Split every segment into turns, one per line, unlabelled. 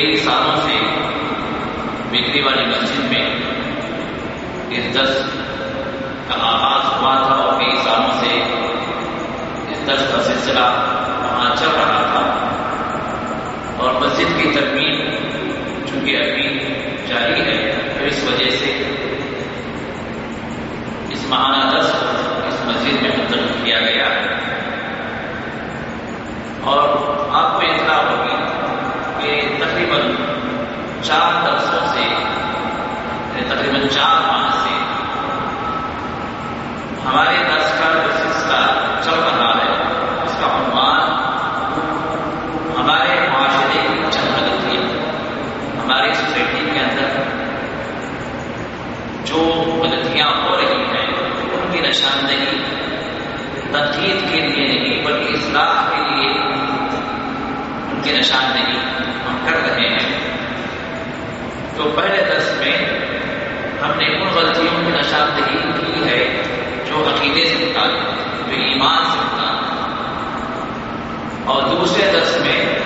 کئی سالوں سے بجلی والی مسجد میں اس درس کا آغاز ہوا تھا اور کئی سالوں سے اس درس کا سلسلہ وہاں چل رہا تھا اور مسجد کی ترمیم چونکہ ابھی جاری ہے، تو اس وجہ سے اس ماہانہ درس کو اس مسجد میں منتقل کیا گیا۔ ہے اور آپ کو اطلاع ہوگی کہ تقریباً چار درسوں سے یعنی تقریباً چار ماہ سے ہمارے درس کا جو سلسلہ چل رہا ہے، اس کا عنوان ہمارے معاشرے کی چند غلطیاں ہماری سوسائٹی کے اندر جو غلطیاں ہو رہی ہیں، ان کی نشاندہی تنقید کے لیے نہیں، بلکہ اصلاح کے لیے ان کی نشاندہی کر رہے ہیں۔ تو پہلے درس میں ہم نے ان غلطیوں کی نشاندہی کی ہے جو عقیدے سے متعلق جو ایمان سے متعلق اور دوسرے درس میں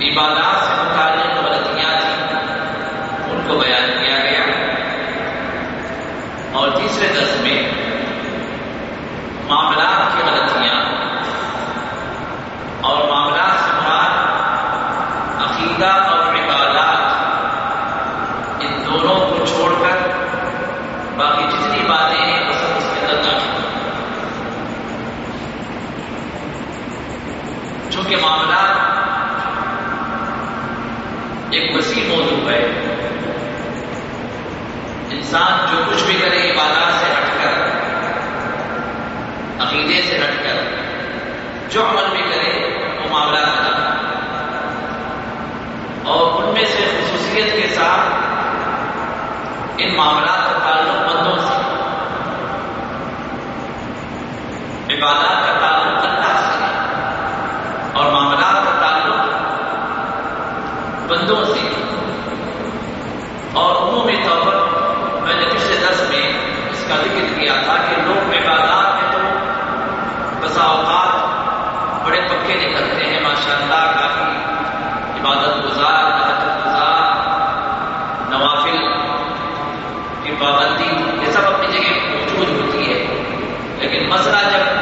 عبادات سے متعلق غلطیاں تھیں، ان کو بیان کیا گیا۔ اور تیسرے درس میں معاملات کی غلطیاں اور معاملات سے مراد عقیدہ اور عبادات ان دونوں کو چھوڑ کر باقی جتنی باتیں ہیں وہ سب اس کے اندر داخل ہیں چونکہ معاملات ایک وسیع موضوع ہے۔ انسان جو کچھ بھی کرے، عبادات سے ہٹ کر، عقیدے سے ہٹ کر، جو عمل بھی کرے، وہ معاملات کا اور ان میں سے خصوصیت کے ساتھ ان معاملات کا تعلق بندوں سے۔ عبادات کا تعلق اور معاملات کا تعلق بندوں سے۔ اور عمومی طور پر میں نے پچھلے دس میں اس کا ذکر کیا تھا کہ لوگ عبادات میں تو بسا اوقات بڑے پکے نکلتے ہیں، ماشاء اللہ، کافی عبادت گزار نحت گزار، نوافل کی پابندی یہ سب اپنی جگہ موجود ہوتی ہے۔ لیکن مسئلہ جب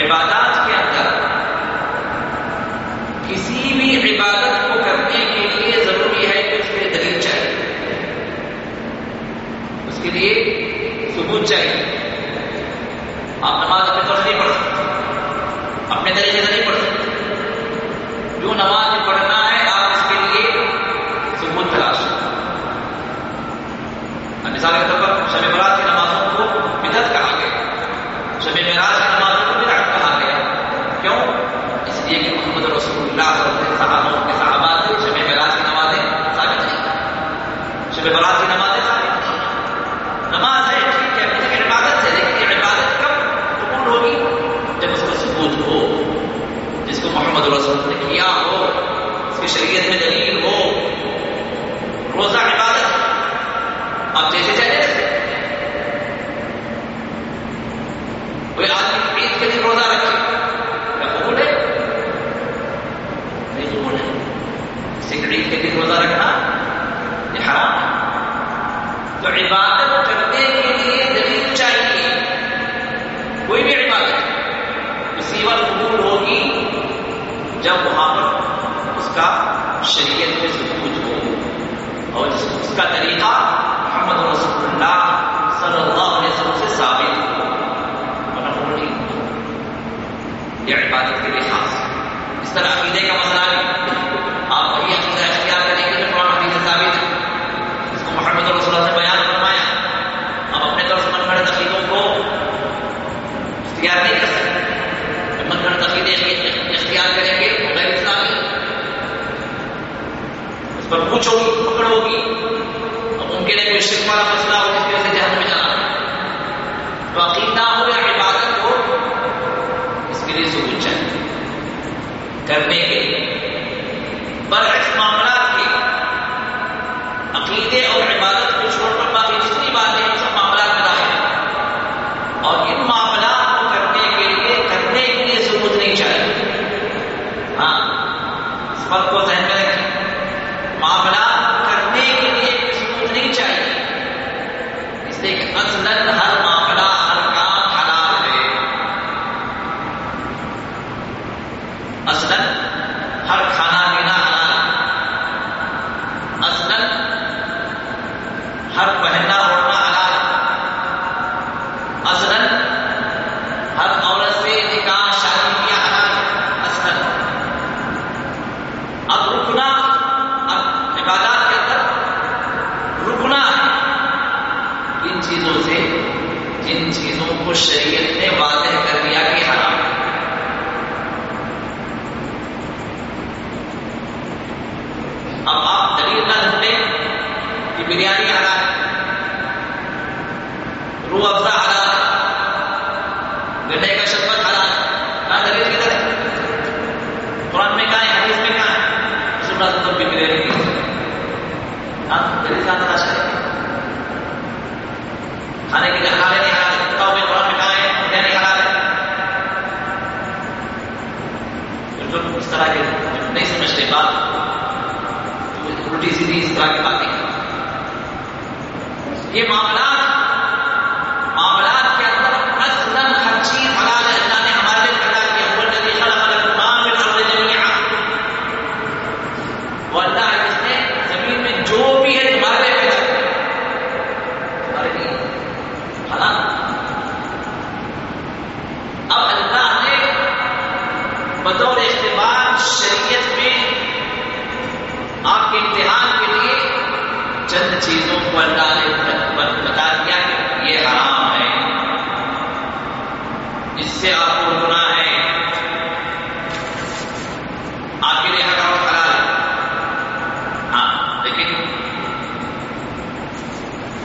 عبادات کیا اس کا طریقہ محمد رسول اللہ صلی اللہ علیہ وسلم سے ثابت یہ عبادت کے لیے خاص اس طرح عقیدے کا مسئلہ نہیں۔ آپ وہی عقیدہ اختیار کریں گے تو قرآن حدیث سے ثابت ہے۔ اس کو محمد رسول اللہ سے بیان فرمایا۔ آپ اپنے طور سے من گھڑت عقیدوں کو اختیار نہیں کر سکتے۔ من گھڑت عقیدے اختیار کریں گے وہ غیر اسلامی۔ اس پر پوچھ ہوگی پکڑ ہوگی اور شرک والا مسئلہ ہو جس کی وجہ سے جہاں میں جانا۔ تو عقیدہ ہو یا عبادت ہو، اس کے لیے ثبوت چاہیے۔ کرنے کے برعکس معاملات کے عقیدے اور عبادت کو چھوڑ کر باقی جتنی باتیں ہیں سب معاملات میں داخل ہیں اور ان معاملات کو کرنے کے لیے کرنے کے لیے ثبوت نہیں چاہیے ہاں اس بات کو ذہن میں رکھیں معاملات کرنے کے لیے ثبوت نہیں چاہیے اس لیے کہ اصلاً ہر معاملہ ہر کام حلال ہے اصلاً ہر کھانا پینا حلال ہے اصلاً ہر پہننا اوڑھنا حلال ہے اصلاً ہر عورت سے نکاح شادی کیا حلال ہے اصلاً اب رکنا اب عبادات کے اندر رکنا ہے ان چیزوں سے جن چیزوں کو شریعت نے واضح کر دیا کہ حرام ہے اب آپ دلیل نہ ڈھونڈیں کہ بریانی حلال. ہے روح افزا حلال. ہے گنے کا شربت حلال. ہے کہاں دلیل کدھر ہے؟ قرآن میں کہاں ہے؟ حدیث میں کہاں ہے؟ رسول اللہ صلی بھی بریانی کی. ہاں دلیل کہاں تلاش کریں. کھانے کی کھانے نہیں حلال ہے. بتاؤ میں قرآن میں کہاں ہے؟ بریانی حلال ہے. پھر اس طرح کے نہیں سمجھتے بات الٹی سیدھی اس طرح کی باتیں یہ معاملات معاملات کے اندر اصلاً ہر چیز حلال ہے اللہ نے ہمارے لیے پیدا کیا۔ وہ الذی خلق القرآن من الارض جميعا وہ اللہ جس نے زمین میں جو بھی ہے تمہارے لیے پیدا کیا۔ تمہارے لیے حلال اب اللہ نے بطور اختبار شریعت میں آپ کے امتحان کے لیے چند چیزوں کو اللہ نے بتا دیا کہ یہ حرام ہے۔ اس سے آپ کو گنا ہے۔ آپ کے لیے حرام حلال ہے۔ ہاں لیکن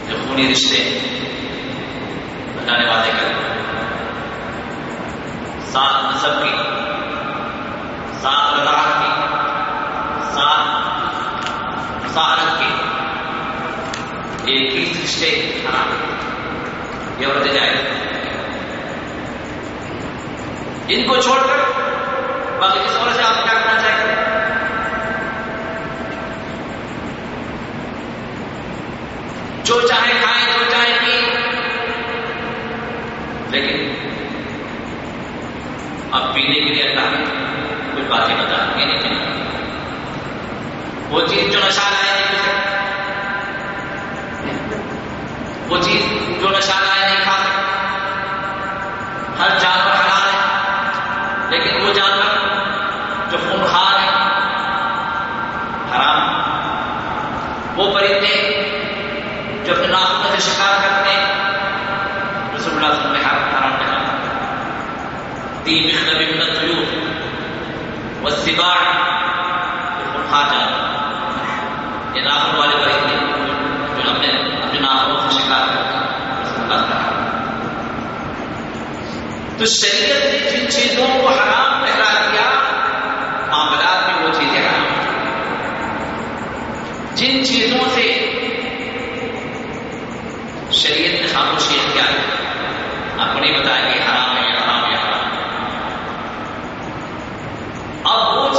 جو خونی رشتے اللہ نے واضح کر سات نصب کی، سات رضاعت کی، سات مساعدت کے ایک ہی رشتے حرام یہ عورتیں جائے۔ ان کو چھوڑ کر باقی اس عورت سے آپ کیا کرنا جو چاہے کھائیں، جو چاہے پیے لیکن اب پینے کے لیے اللہ نے کچھ باتیں بتا یہ نہیں۔ وہ چیز جو نشہ لائے نہیں پی سکتے وہ چیز جو نشہ لائے نہیں کھا سکتے ہر جانور حلال ہے، لیکن وہ جانور جو خونخوار ہے، حرام۔ وہ پرندے جو اپنے ناخنوں سے شکار کرتے ہیں، رسول اللہ صلی اللہ علیہ وسلم نے حرام کہا۔ تین مخنب من الطیور والسباع جو خونخوار جانور یہ ناخن والے پرندے۔ جو اپنے سے شکار کرتے ہیں اللہ تو شریعت نے جن چیزوں کو حرام ٹھہرا دیا معاملات میں وہ چیزیں حرام جن چیزوں سے شریعت نے خاموشی اختیار کی، آپ کو نہیں بتایا کہ حرام ہے حرام ہے حرام اب وہ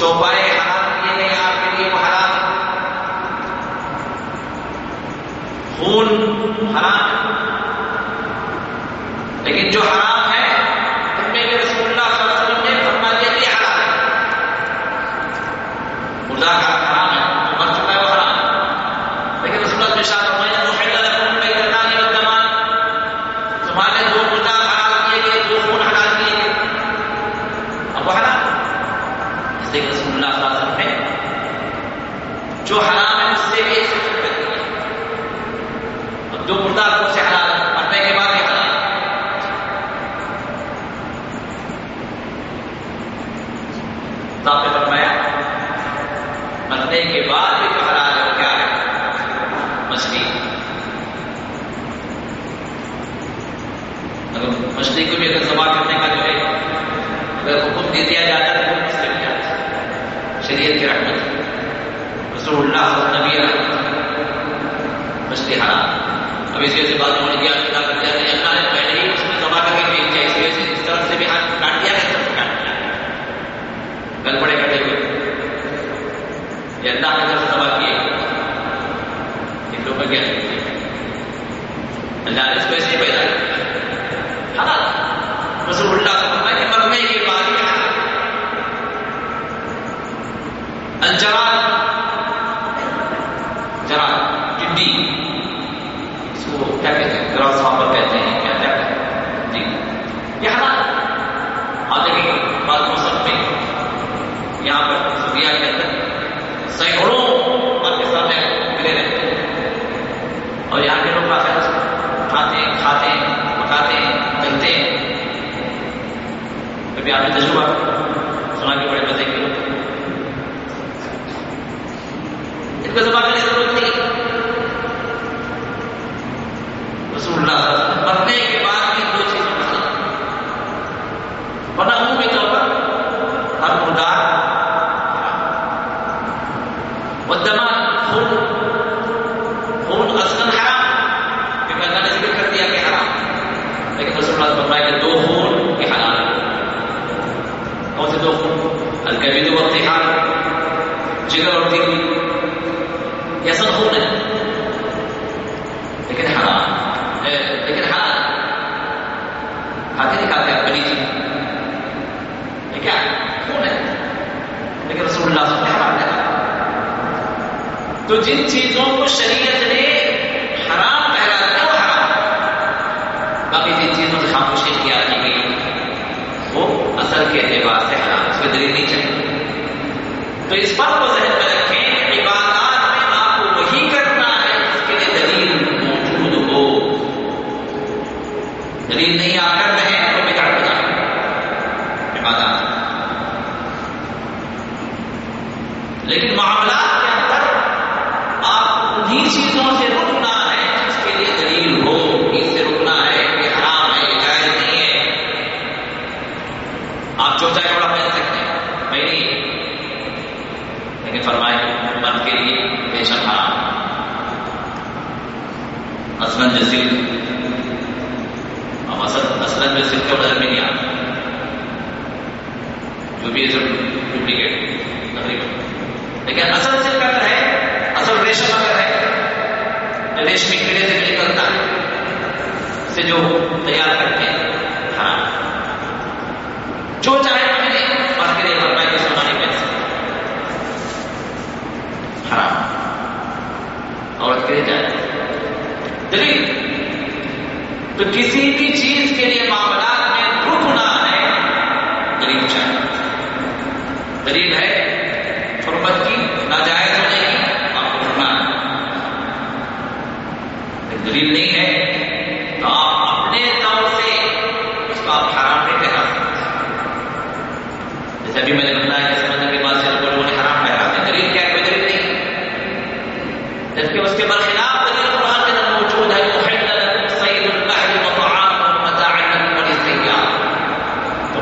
چوپائے حرام کیے گئے آپ کے لیے وہ حرام خون حرام لیکن جو حرام مچھلی کو بھی اگر ذبح کرنے کا جو ہے اگر حکم دے دیا جاتا ہے تو مسلم کیا شریعت کی رحمت۔ رسول اللہ نبی رحمت۔ مچھلی ہاں اب اسی سے بات ہونے کیا پیار تجربہ۔ جن چیزوں کو شریعت نے حرام پہلا تھا وہ حرام۔ باقی جن چیزوں سے خاموشی کی گئی، وہ اثر کے اعتبار سے حرام، اس میں دلیل نہیں چاہیے تو اس بات کو ذہن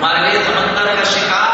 مارے سمندر کا شکار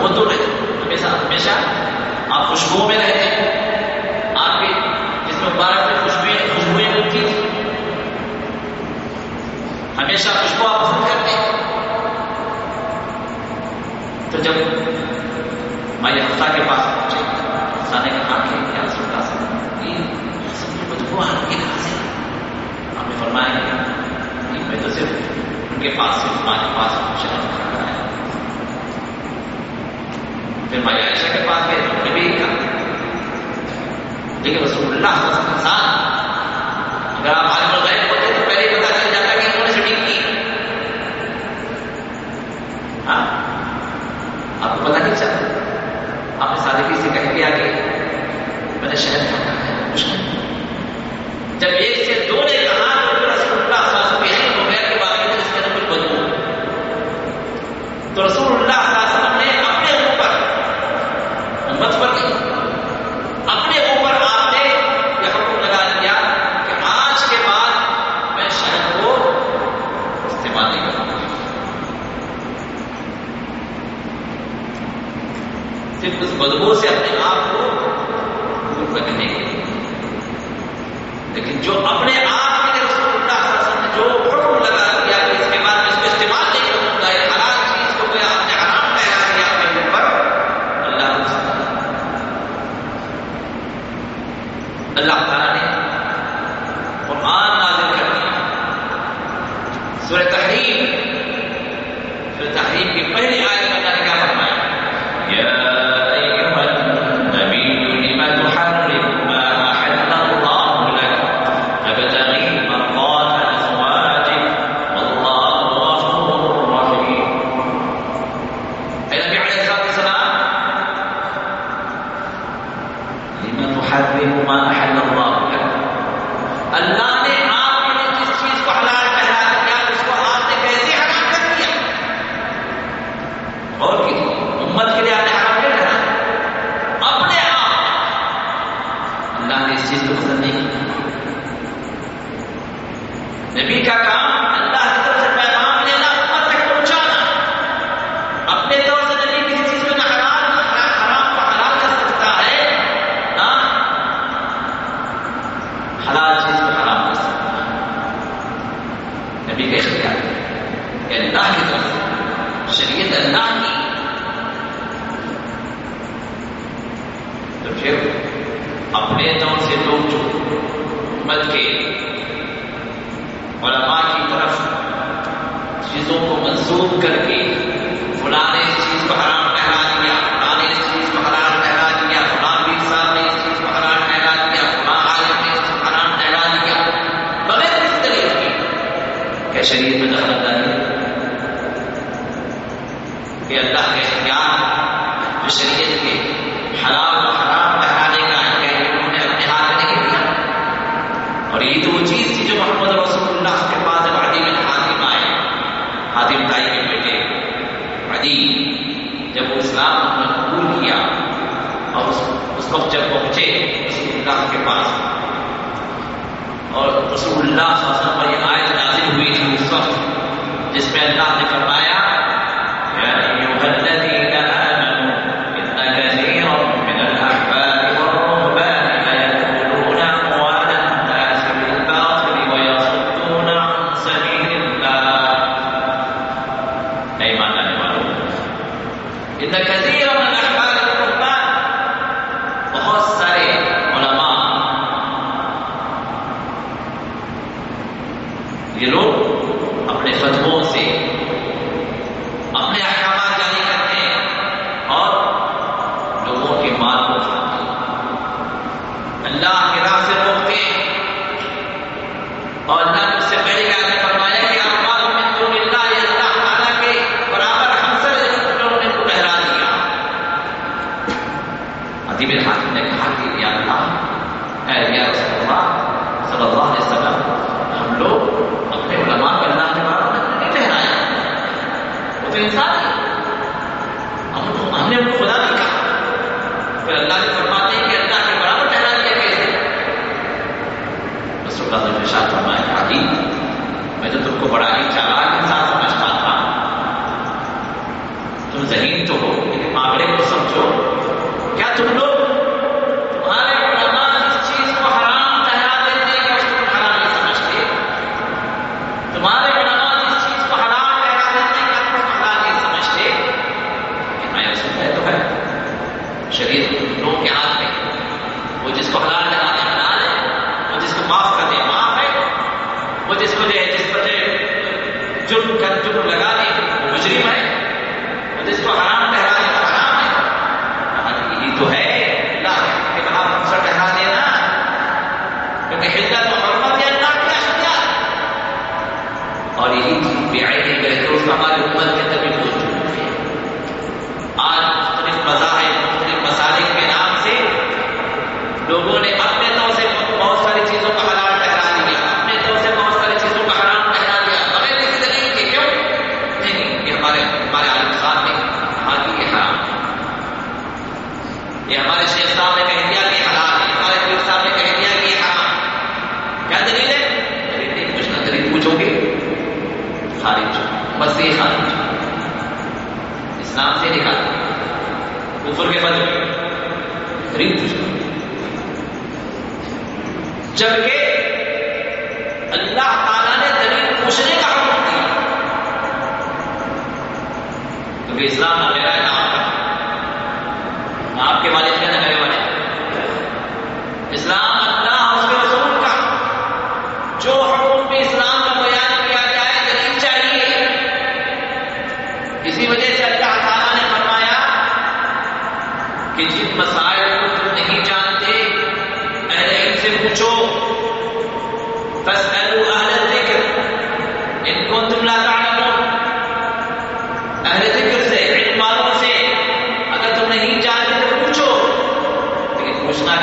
وہ تو رہے ہمیشہ ہمیشہ آپ خوشبو میں رہتے آپ کے جس مبارک میں خوشبوئیں خوشبوئیں ملتی تھی ہمیشہ خوشبو آپ پسند کرتے ہیں۔ تو جب میں ہفتہ کے پاس پہنچے ہفتہ نے سکتا سر بدبو آپ نے فرمایا کہ میں تو صرف ان کے پاس، صرف ماں کے پاس پہنچا پھر مائی عائشہ کے پاس گئے انہوں نے بھی کہا لیکن رسول اللہ ساتھ اگر آپ آج لوگ غائب ہوتے تو پہلے پتا چل جاتا کہ انہوں نے شوٹنگ کی ہاں آپ کو پتا نہیں چلا آپ نے سادگی سے کہہ کے آگے میں نے شہر کھانا ہے مشکل جب یہ سے دو نے کہا تو رسول اللہ صلی اللہ علیہ وسلم کے بارے میں اس کے اندر کچھ بدلو تو رسول اللہ صلی صاحب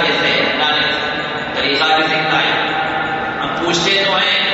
کیسے اللہ نے طریقہ بھی سکھایا ہم پوچھتے تو ہیں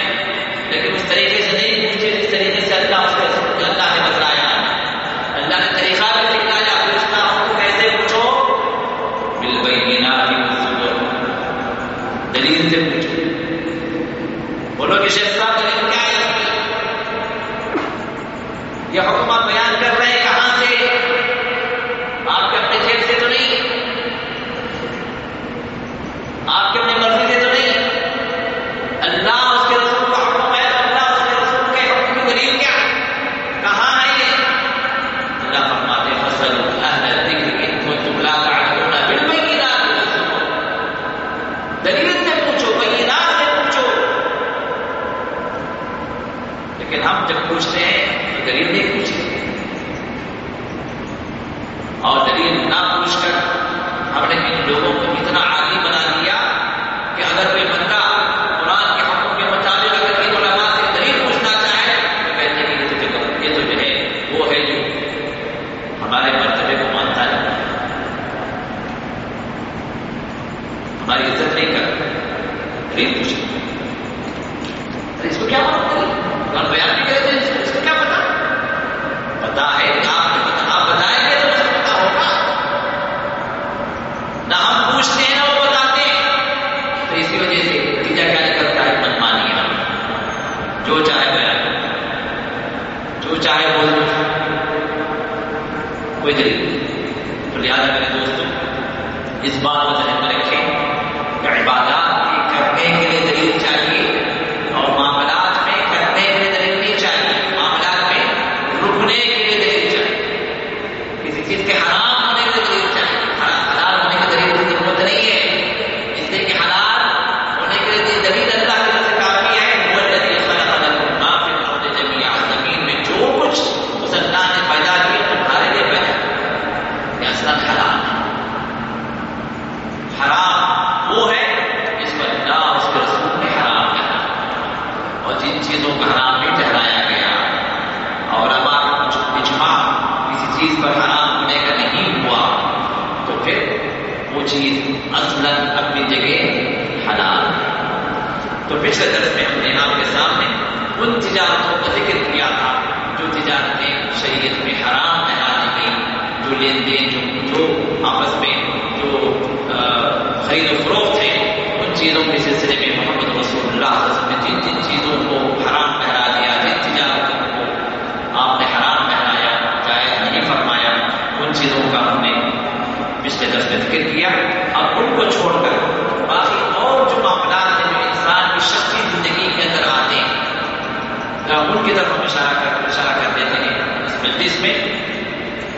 مقبول کی طرف اشارہ کر اشارہ کر دیتے ہیں اس مجلس میں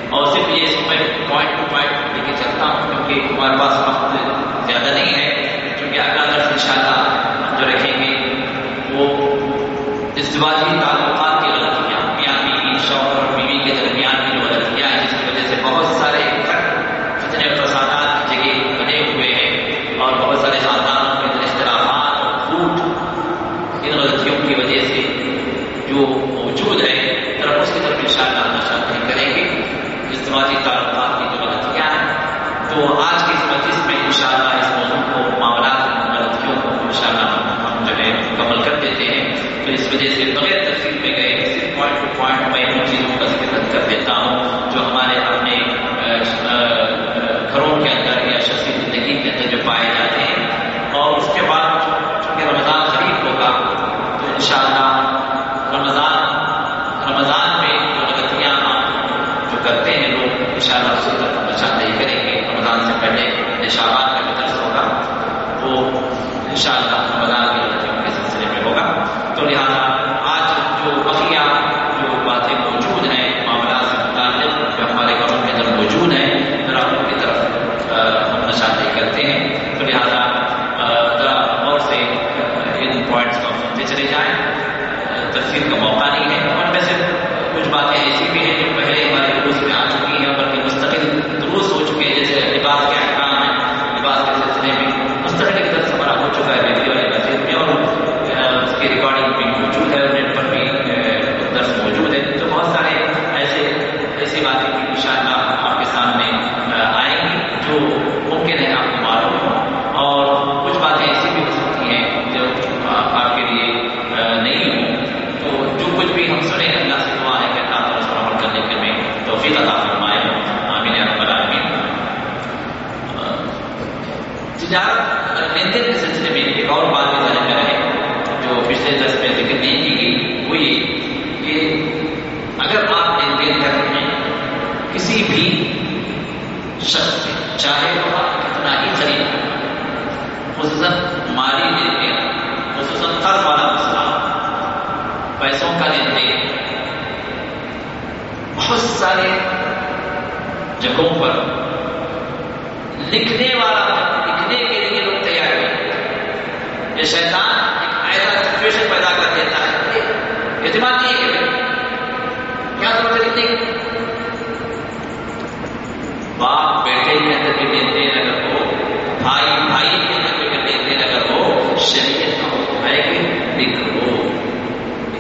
اور صرف یہ اس میں پوائنٹ ٹو پوائنٹ لے کے چلتا ہوں کیونکہ ہمارے پاس وقت زیادہ نہیں ہے کیونکہ اگلا درس ان شاء اللہ جو رکھیں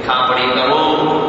کھاپڑی کرو۔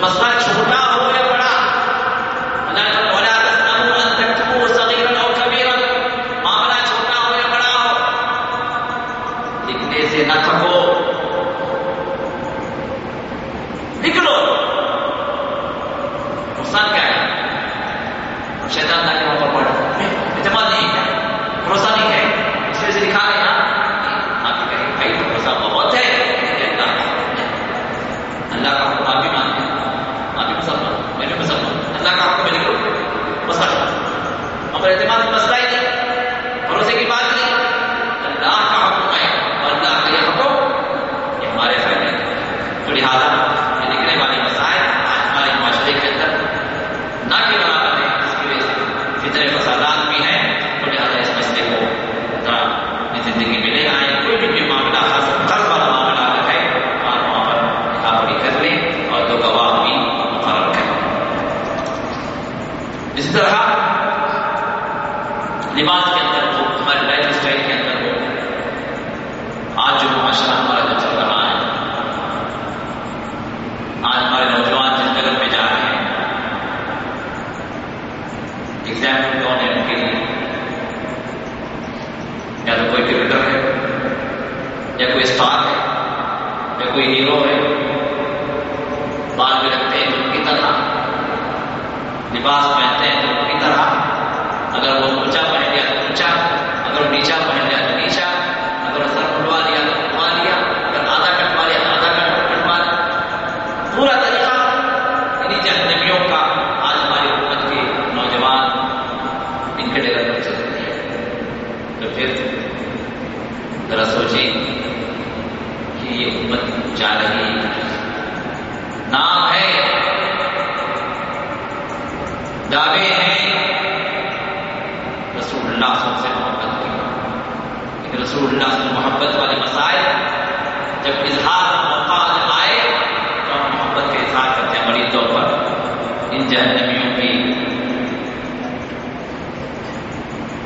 مسئلہ کوئی ہیرو ہے؟ بال بھی رکھتے ہیں ان کی طرح؟ لباس پہنتے ہیں ان کی طرح؟ اگر وہ اونچا پہن گیا تو اونچا اگر نیچا پہن گیا جہنمیوں کی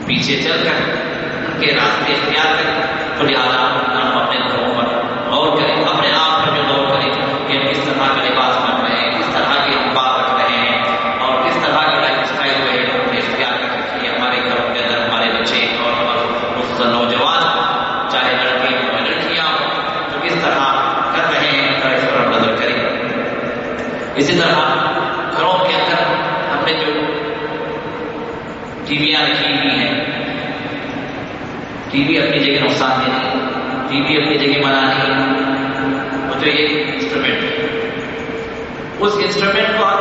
پیچھے چل کر ان کے راستے اختیار کر خود آرام اپنے گھروں انسٹرومنٹ کو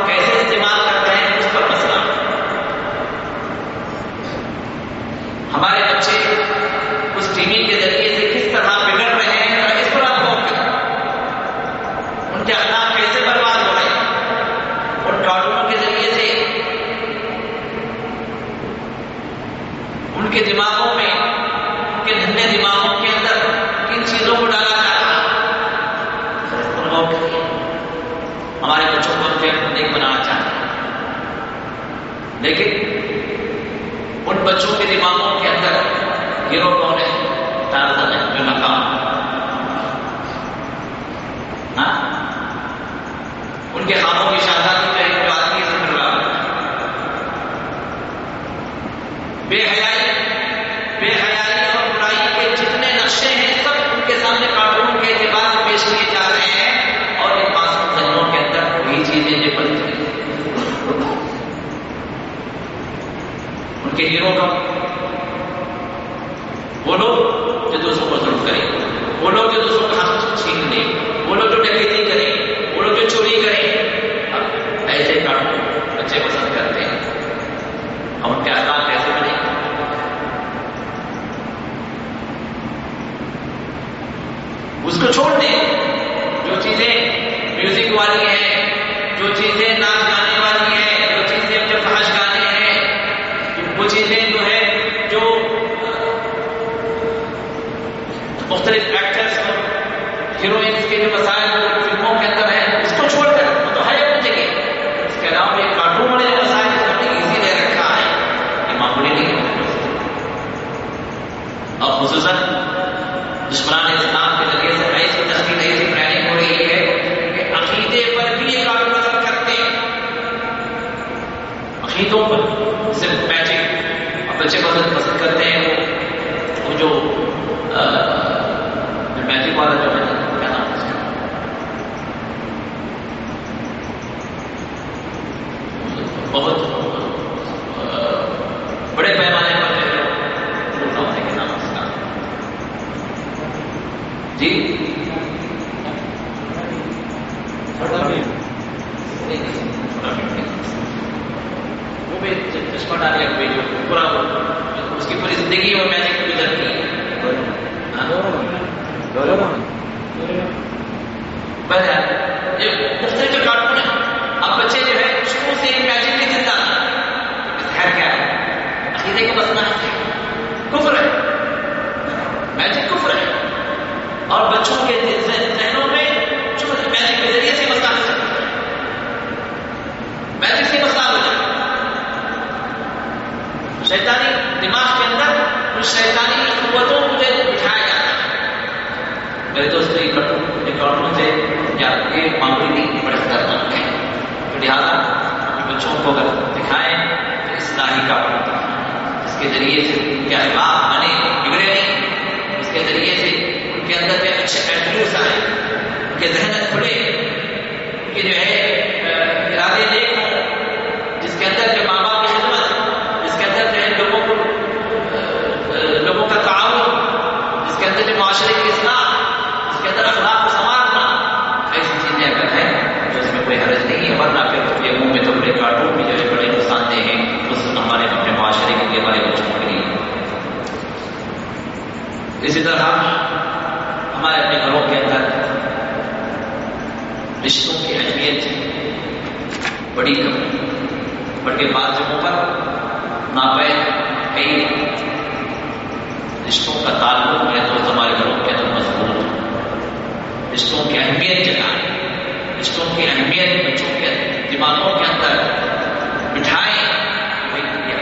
ایسے کارٹون بچے پسند کرتے ہیں۔ ہم ان کے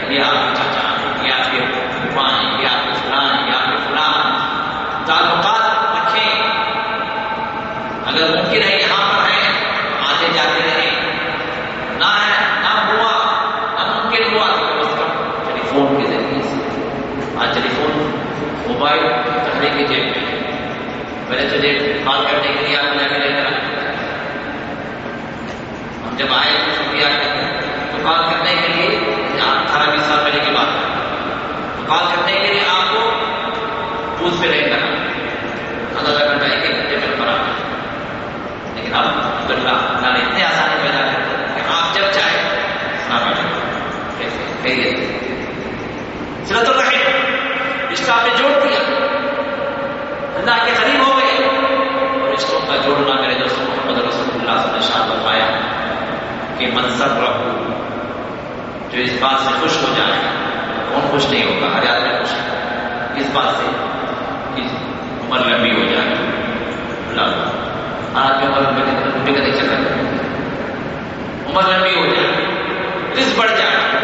یہ آپ کے چچا ہیں یہ آپ کے پھوپھا ہیں یہ آپ کے فلاں ہیں یہ آپ کے فلاں تعلقات رکھیں اگر ممکن ہے یہاں پر ہیں آتے جاتے رہیں نہ ہے نہ ہوا نہ ممکن ہوا تو ٹیلی فون کے ذریعے سے آج ٹیلی فون موبائل کہنے کی جیب میں پہلے تو جیب بات کرنے کے لیے آپ نے لے کر ہم جب آئے تو شکریہ تو بات کرنے کے لیے اٹھارہ بیس سال پہلے کی بات ہے۔ تو کال کرنے کے لیے آپ کو بوتھ پہ رہنا آدھا آدھا گھنٹہ ایک ایک گھنٹے پہ اوپر آپ لیکن آپ الحمد للہ اتنے آسانی پیدا کرتے کہ آپ جب چاہیں سنا بیٹھے کہیے سرت الرحیم اس کا آپ نے جوڑ دیا۔ اللہ کے قریب ہو گئے۔ اور اس کو کا جوڑنا میرے دوست محمد رسول اللہ سے نشان بتایا کہ منصب رکھو جو اس بات سے خوش ہو جائے کون خوش نہیں ہوگا؟ ہر آدمی خوش ہے۔ اس بات سے کہ عمر لمبی ہو جائے اللہ۔ آدمی عمر لمبی کا دیکھ سکتا عمر لمبی ہو جائے رس بڑھ جائے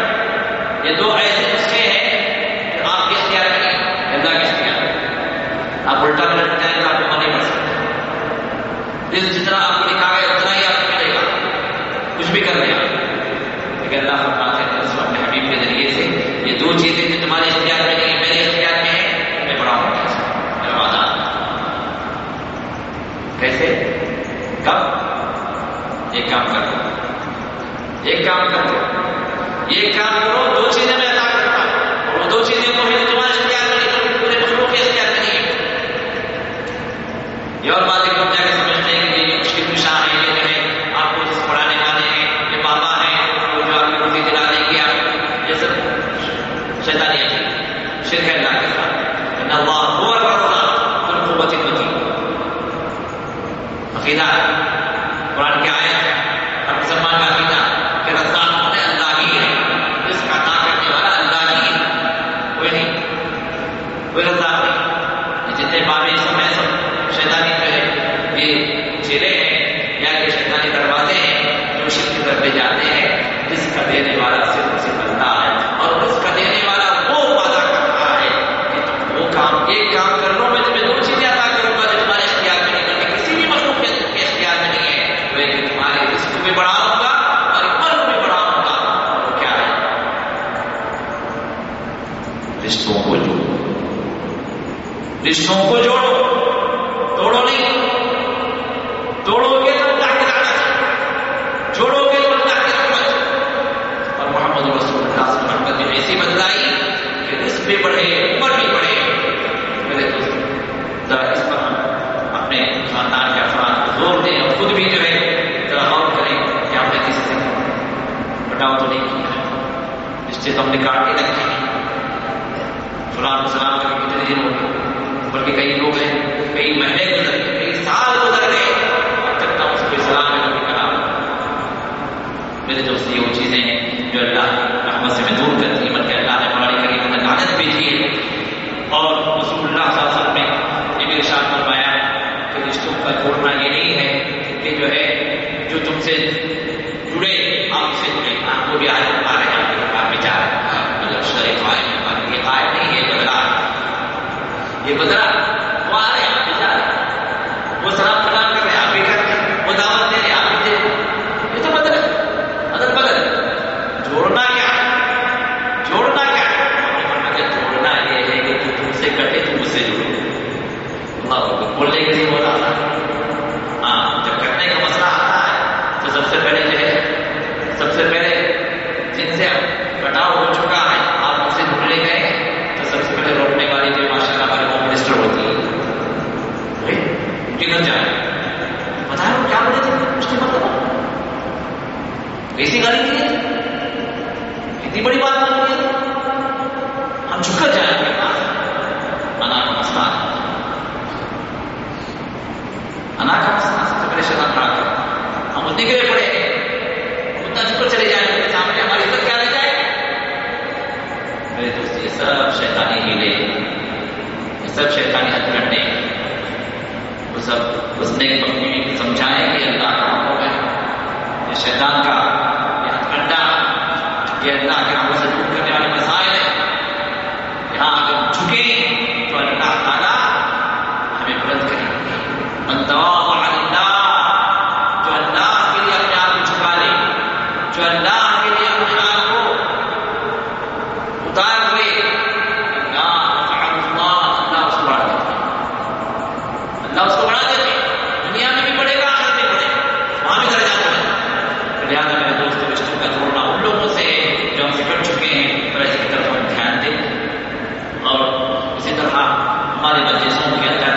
یہ دو ایسے نسخے ہیں کہ آپ کے اختیار میں اللہ کے اختیار میں۔ آپ الٹا پلٹ جائیں تو آپ عمر نہیں بڑھ سکتے۔ رس جتنا آپ کو لکھا گیا، اتنا ہی آپ کو ملے گا۔ کچھ بھی کر دیا لیکن اللہ فرماتے ہیں اس اپنے حبیب کے ذریعے سے دو چیزیں جو تمہارے اختیار میں نہیں میرے اختیار میں ہے میں بڑا ہوں کیسے کیسے؟ کب ایک کام کرو ایک کام کرو یہ کام کرو، دو چیزیں میں عطا کرتا ہوں۔ اور دو چیزیں کو بھی تمہارے اختیار میں نہیں پورے مخلوق کے اختیار میں نہیں ہے یہ اور بات ایک جا کے سمجھتے ہیں کہ یہ مشکل کشا ہے یہ جو ہے آپ کو پڑھانے والے ہیں یہ بابا ہیں وہ جو آپ کی روٹی دلا دیں گے آپ یہ سب شیطانی ہے شرک ہے اللہ کے ساتھ ان اللہ هو الرزاق ذو القوة المتين عقیدہ ہے قرآن کی آیت ہے ہر مسلمان کا عقیدہ کہ رزاق ہونے اللہ ہی ہے اس کا عطا کرنے والا اللہ ہی ہے کوئی نہیں کوئی رزاق نہیں یہ جتنے بابے سب ہیں سب شیطانی جو ہے یہ چیلے ہیں یا یہ شیطانی دروازے ہیں جو شرک کی طرف لے جاتے ہیں جس کا دینے والا صرف صرف اللہ ہے اور اس کا دینے والا وہ وعدہ کر رہا ہے کہ تم وہ کام ایک کام کر لو میں تمہیں دو چیزیں عطا کروں گا جو تمہارے اختیار میں نہیں بلکہ کسی بھی مخلوق کے کے اختیار میں نہیں ہے وہ ایک تمہارے رزق کو بھی بڑھاؤں گا اور عمر کو بھی بڑھاؤں گا اور وہ کیا ہے رشتوں کو جوڑو رشتوں کو جوڑو توڑو نہیں توڑو گے تو اللہ کی لعنت جوڑو گے تو اللہ کی رحمت اور محمد رسول اللہ صلی اللہ علیہ وسلم نے ایسی بدلائی کہ رزق بھی بڑھے عمر بھی بڑھے میرے دوست ذرا اس پر ہم اپنے خاندان کے افراد کو زور دیں اور خود بھی جو ہے ذرا غور کریں کہ ہم نے کس سے بٹاؤ تو نہیں کیا رشتے تو ہم نے کاٹ کے رکھے ہیں فلان سلام کر کے کتنے دن ہو گئے۔ بلکہ کئی لوگ ہیں، کئی مہینے گزر گئے، کئی سال گزر گئے۔ اب تک اس کو سلام میں کبھی کرا میرے دوست، یہ وہ چیزیں ہیں جو اللہ رحمت سے میں دور کرتی ہیں، بلکہ اللہ نے ہماری قریب میں لعنت بھیجی ہے۔ اور رسول اللہ صلی اللہ علیہ وسلم نے یہ بھی ارشاد فرمایا کہ رشتوں کا جوڑنا یہ نہیں ہے کہ جو ہے، جو تم سے جڑے آپ سے جڑے آپ کو بھی آج آ رہے ہیں آپ بھی جا رہے ہیں مطلب شرح قائم ہے یہ قائم نہیں ہے بدلا یہ بدلا وہ آ رہے ہیں آپ بھی جا رہے ہیں وہ سلام سلام کر رہے ہیں آپ بھی کر رہے ہیں وہ دعوت دے رہے ہیں آپ بھی دے رہے ہیں یہ تو بدل ہے بدل بدل جوڑنا کیا ہے جوڑنا کیا ہے جوڑنا یہ ہے کہ تم سے کٹے تم اس سے جڑو اللہ اکبر بولنے کے لیے بولا ہاں جب کٹنے کا مسئلہ آتا ہے تو سب سے پہلے جو ہے سب سے پہلے جن سے کٹاؤ ہو چکا ہے آپ ان سے ڈھونڈنے گئے تو سب سے پہلے روکنے والی جو ماشاء اللہ ہمارے ہوم منسٹر ہوتی ہے ان کے گھر جائیں بتا رہے کیا بولے تھے اس کے مطلب ایسی گاڑی نہیں ہے اتنی بڑی بات نہیں ہے ہم جھک کر جائیں گے انا کا مسئلہ ہے انا کا مسئلہ سب سے پہلے شیطان کھڑا کر ہم اتنے کے لیے پڑے اتنا جھک کر چلے جائیں گے سامنے ہماری عزت کیا رہ جائے میرے دوست یہ سب شیطانی ہیلے یہ سب شیطانی ہتھکڑنے وہ سب اس نے اپنی سمجھائے کہ اللہ کا حکم ہے یہ شیطان کا یہ ہتھکڑا یہ اللہ کے حکم سے دور کرنے والے مسائل ہیں یہاں اگر جھکے تو اللہ تعالیٰ ہمیں بلند کریں گے من تواضع للہ جو اللہ کے لیے اپنے آپ کو جھکا لے جو اللہ کے لیے اپنے آپ کو اتار لے اللہ رفعہ اللہ اللہ اس کو بڑھا دیتے ہیں اللہ اس کو بڑھا دیتے ہیں دنیا میں بھی بڑھے گا آخرت میں بڑھے گا وہاں بھی درجات بڑھے گا لہٰذا میرے دوست رشتوں کا جوڑنا ان لوگوں سے جو ہم سے کٹ چکے ہیں پر ایسی کی طرف ہم دھیان دیں اور ہمارے مجلسوں کے اندر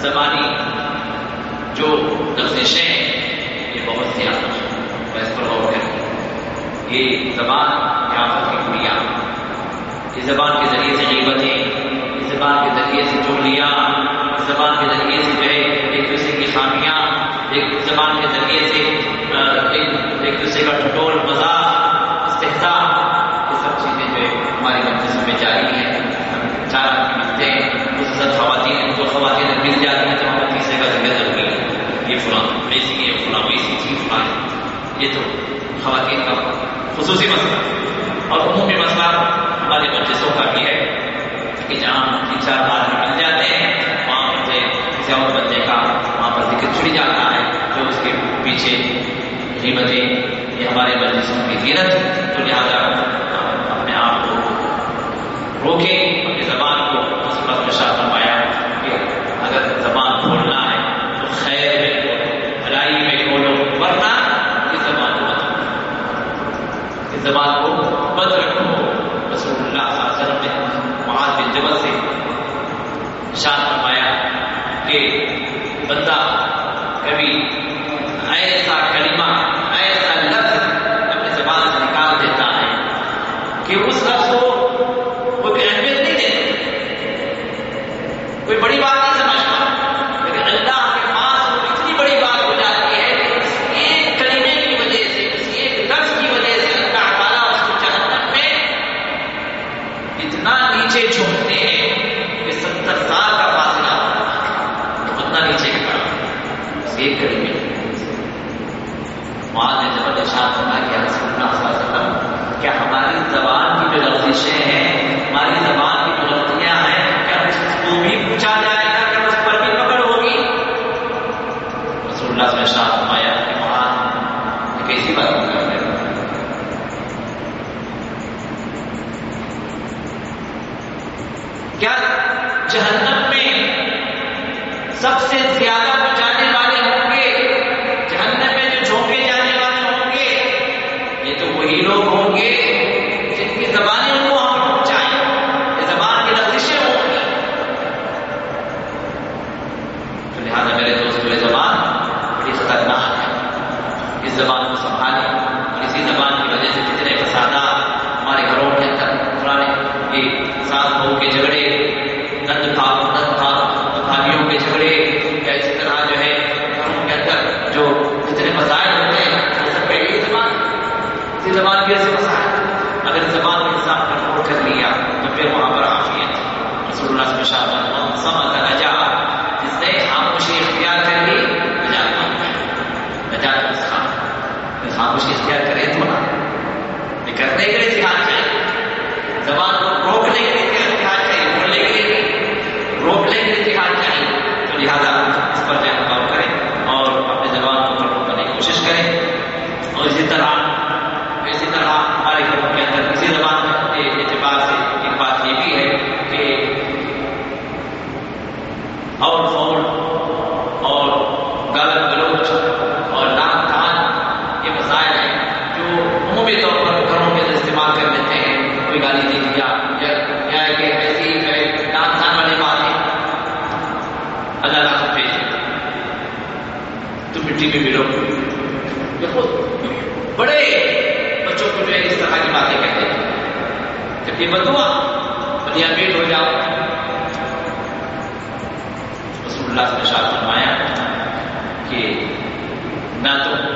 زبانی جو لفزشیں ہیں یہ بہت زیادہ میں اس پر غور کروں یہ زبان آفت کی کڑیاں اس زبان کے ذریعے سے غیبتیں، اس زبان کے ذریعے سے چولیاں اس زبان کے ذریعے سے جو ہے ایک دوسرے کی خامیاں، ایک زبان کے ذریعے سے ایک دوسرے کا ٹٹول مزاق استحصا یہ سب چیزیں جو ہے ہماری مجلسوں میں جاری ہیں۔ چار آدمی ملتے ہیں، اس سب خواتین دو خواتین مل جاتی ہیں تو ہم تیسرے کا ذکر کرتی یہ فلاں ایسی ہے فلاں ایسی چیز فلاں یہ تو خواتین کا خصوصی مسئلہ اور عمومی مسئلہ ہمارے مجلسوں کا بھی ہے۔ کہ جہاں تین چار آدمی مل جاتے ہیں، وہاں پر سے کسی اور بندے کا وہاں پر ذکر چھڑ جاتا ہے، جو اس کے پیچھے قیمتیں یہ ہمارے مجلسوں کی قیمت تو لہٰذا اپنے آپ کو روکیں، اپنی زبان کو اس پر نشا فرمایا کہ اگر زبان کھولنا ہے تو خیر میں بھلائی میں کھولو، ورنہ اس زبان کو مت اس زبان کو مت رکھو رسول اللہ صلی اللہ علیہ وسلم نے معاذ بن جبل سے شاد فرمایا کہ بندہ کبھی غلط گلوچ اور نام تان یہ مسائل ہیں جو عمومی طور پر گھروں کے اندر استعمال کر لیتے ہیں۔ کوئی گالی دے دیا یا کہ ایسی نام تان والی بات ہے۔ اللہ تعالیٰ بھیج تو مٹی میں ملو۔ دیکھو، بڑے بچوں کو جو ہے اس طرح کی باتیں کہتے ہیں۔ جب یہ بدوا بلیا پیٹ ہو جاؤ، رسول اللہ سے نشاد فرمایا نہ تو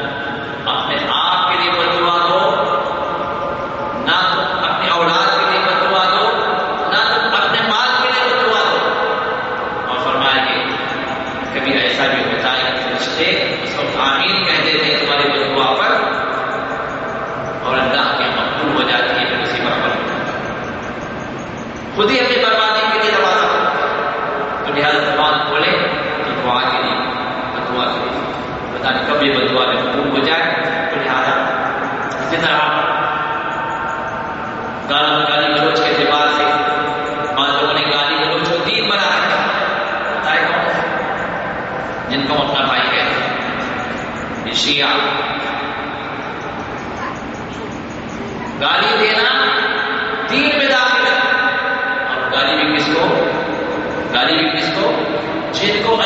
شیعہ گالی دینا تین میں داخل ہے۔ اور گالی بھی کس کو؟ گالی بھی کس کو؟ جن کو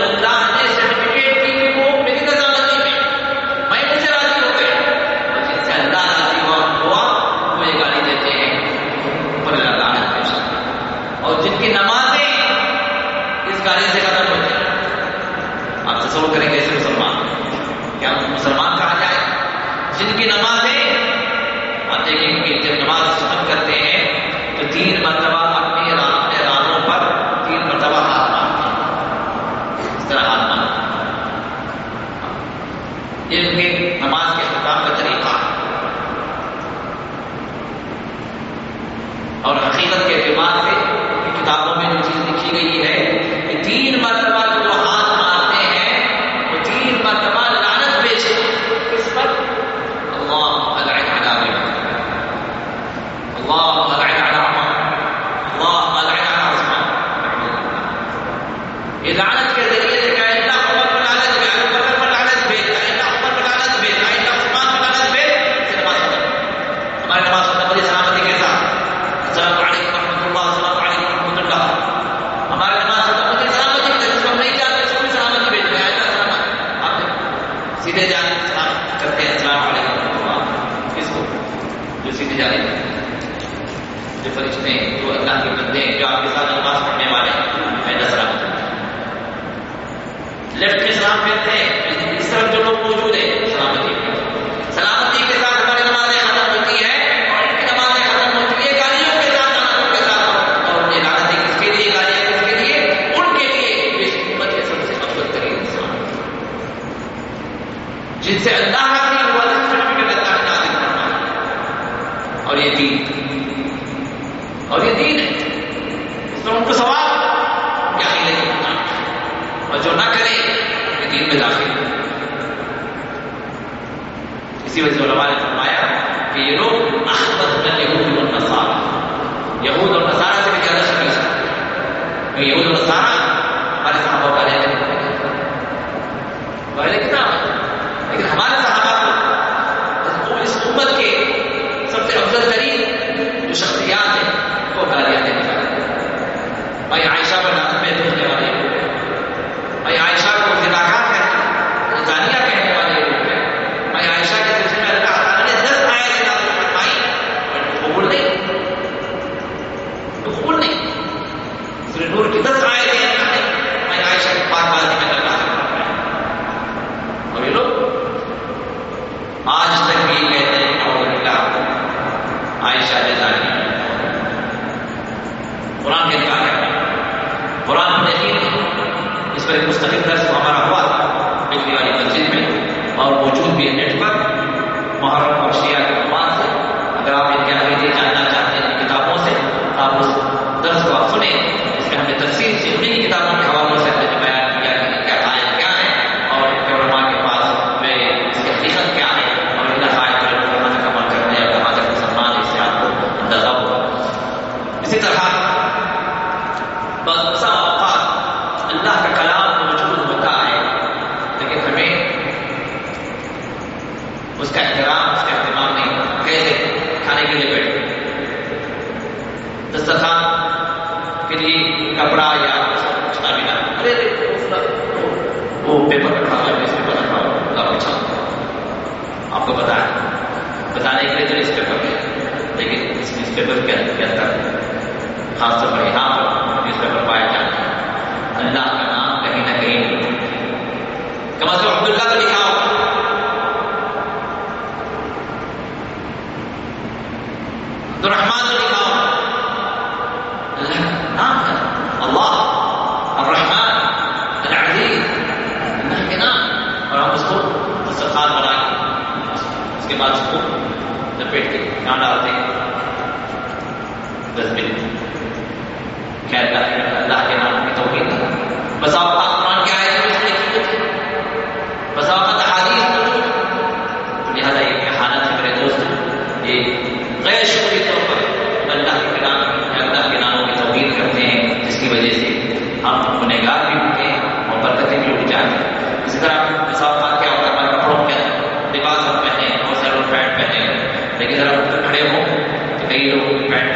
ذرائع شکر کے طور پر اللہ کے کلام اللہ کے ناموں کی توقیر کرتے ہیں، جس کی وجہ سے ہم گنہ گار بھی ہوتے ہیں اور برکتیں بھی اٹھ جاتی ہیں۔ اسی طرح مسافات کیا ہوتا ہے، ہمارے کپڑوں کیا لباس ہم پہنے بہت سارے لوگ پینٹ پہنے لیکن ذرا کھڑے ہوں تو کئی لوگ پینٹ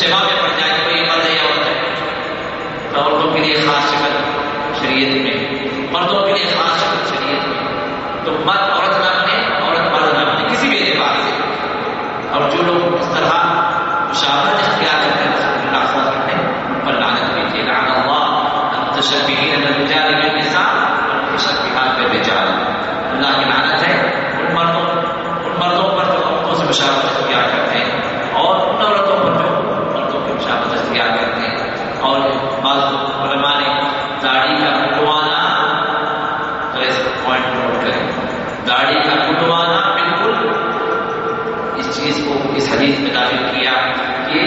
سوا میں پڑ جائے کوئی مرد یا عورت ہے۔ تو عورتوں کے لیے خاص شکل شریعت میں، مردوں کے لیے خاص شکل شریعت میں۔ تو مرد گاڑی کا کٹوانا بالکل اس چیز کو اس حدیث میں داخل کیا کہ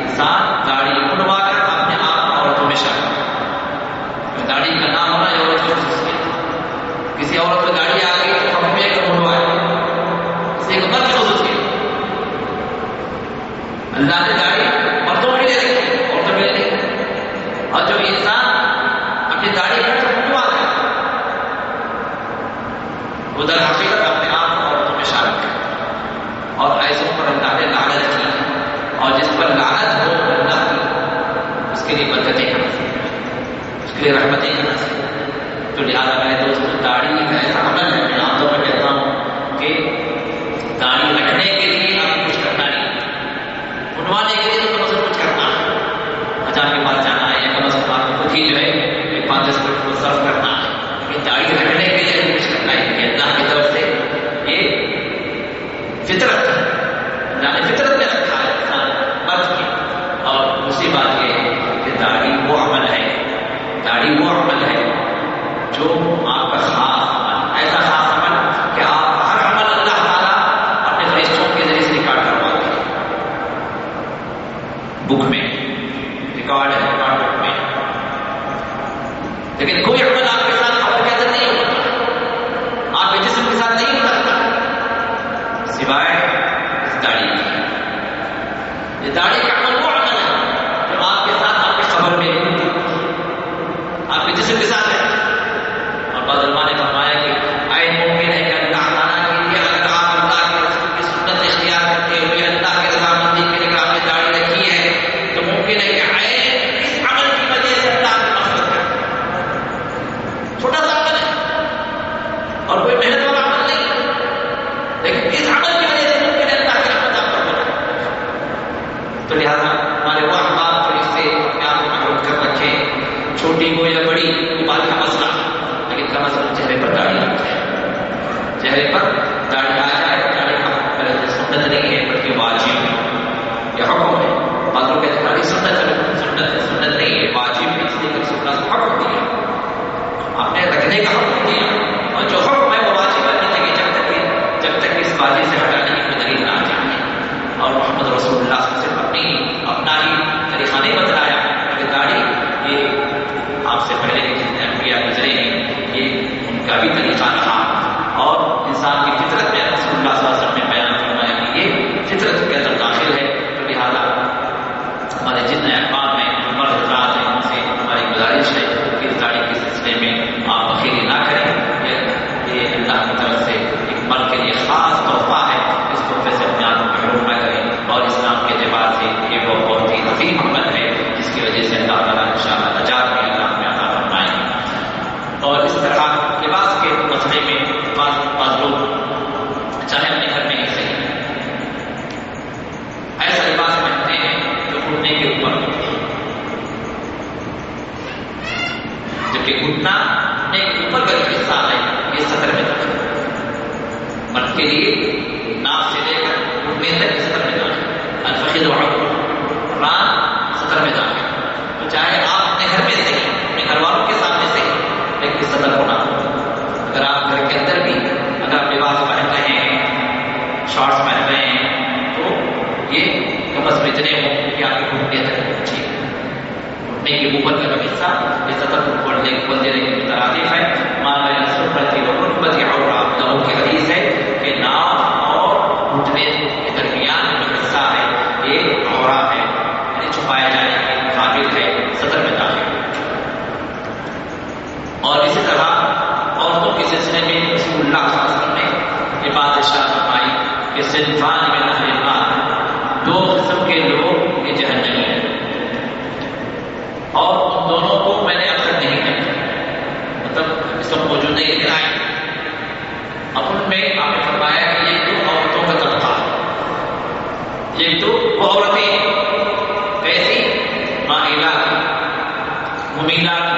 انسان گاڑی کٹوا کر اپنے آپ عورتوں میں شامل گاڑی کا نام ہونا یہ عورت کسی عورت میں گاڑی آ گئی تو ہم ایک کٹوائے۔ اسے ایک مرد خصوصیت اللہ نے ہے بجائے داڑھی. یہ داڑھی کا عمل وہ عمل ہے جو آپ کے ساتھ آپ کے خبر میں آپ کے جسم کے ساتھ ہے. اور بادل علماء نے فرمایا کہ آئے مومن ہے کہ اللہ کا بھی طریقہ مینار